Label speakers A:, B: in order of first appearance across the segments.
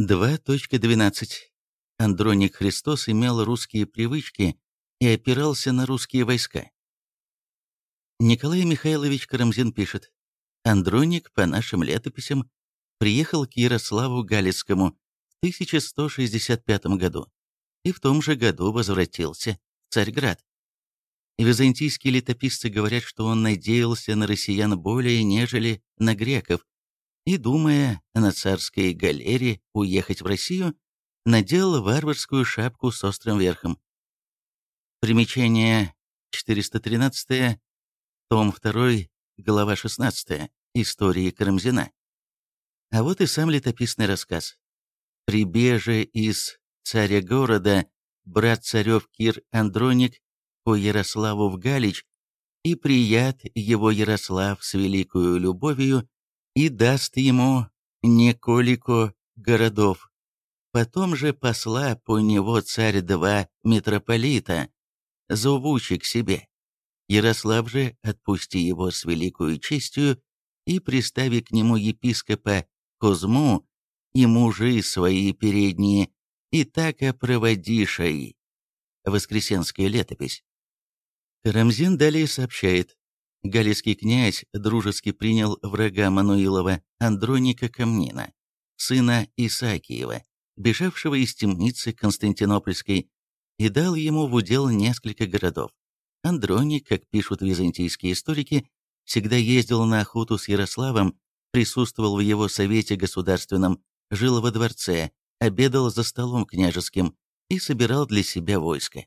A: 2.12. Андроник Христос имел русские привычки и опирался на русские войска. Николай Михайлович Карамзин пишет, Андроник, по нашим летописям, приехал к Ярославу Галицкому в 1165 году и в том же году возвратился в Царьград. Византийские летописцы говорят, что он надеялся на россиян более, нежели на греков, и, думая на царской галере уехать в Россию, надел варварскую шапку с острым верхом. Примечание 413, том 2, глава 16, истории Карамзина. А вот и сам летописный рассказ. «Прибеже из царя города, брат царев Кир Андроник, по Ярославу в Галич, и прият его Ярослав с великою любовью, и даст ему неколико городов. Потом же посла по него царь два митрополита, зовучи к себе. Ярослав же отпусти его с великою честью и пристави к нему епископа Козму и мужи свои передние, и так опроводишай. Воскресенская летопись. Карамзин далее сообщает, Галицкий князь дружески принял врага Мануилова Андроника Камнина, сына Исаакиева, бежавшего из темницы Константинопольской, и дал ему в удел несколько городов. Андроник, как пишут византийские историки, всегда ездил на охоту с Ярославом, присутствовал в его совете государственном, жил во дворце, обедал за столом княжеским и собирал для себя войско.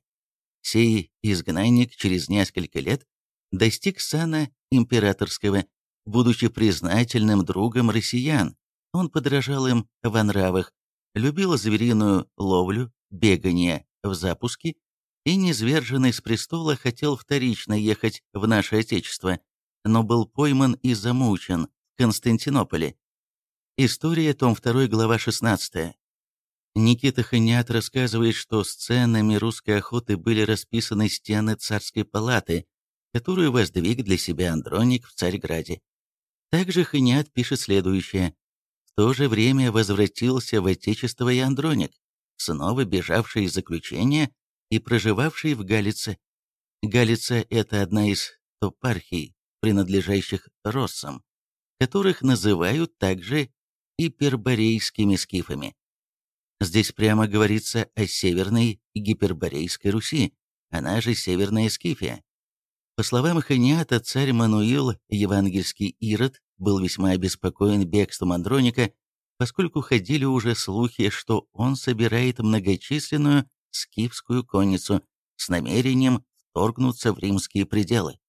A: Сей изгнанник через несколько лет достиг сана императорского, будучи признательным другом россиян. Он подражал им во нравах, любил звериную ловлю, бегание в запуске и, низверженный с престола, хотел вторично ехать в наше Отечество, но был пойман и замучен в Константинополе. История, том 2, глава 16. Никита Ханят рассказывает, что сценами русской охоты были расписаны стены царской палаты, которую воздвиг для себя Андроник в Царьграде. Также Ханиат пишет следующее. В то же время возвратился в Отечество и Андроник, снова бежавший из заключения и проживавший в Галице. Галица – это одна из топархий, принадлежащих россам, которых называют также иперборейскими скифами. Здесь прямо говорится о Северной Гиперборейской Руси, она же Северная Скифия. По словам Ханиата, царь Мануил, евангельский Ирод, был весьма обеспокоен бегством Андроника, поскольку ходили уже слухи, что он собирает многочисленную скифскую конницу с намерением вторгнуться в римские пределы.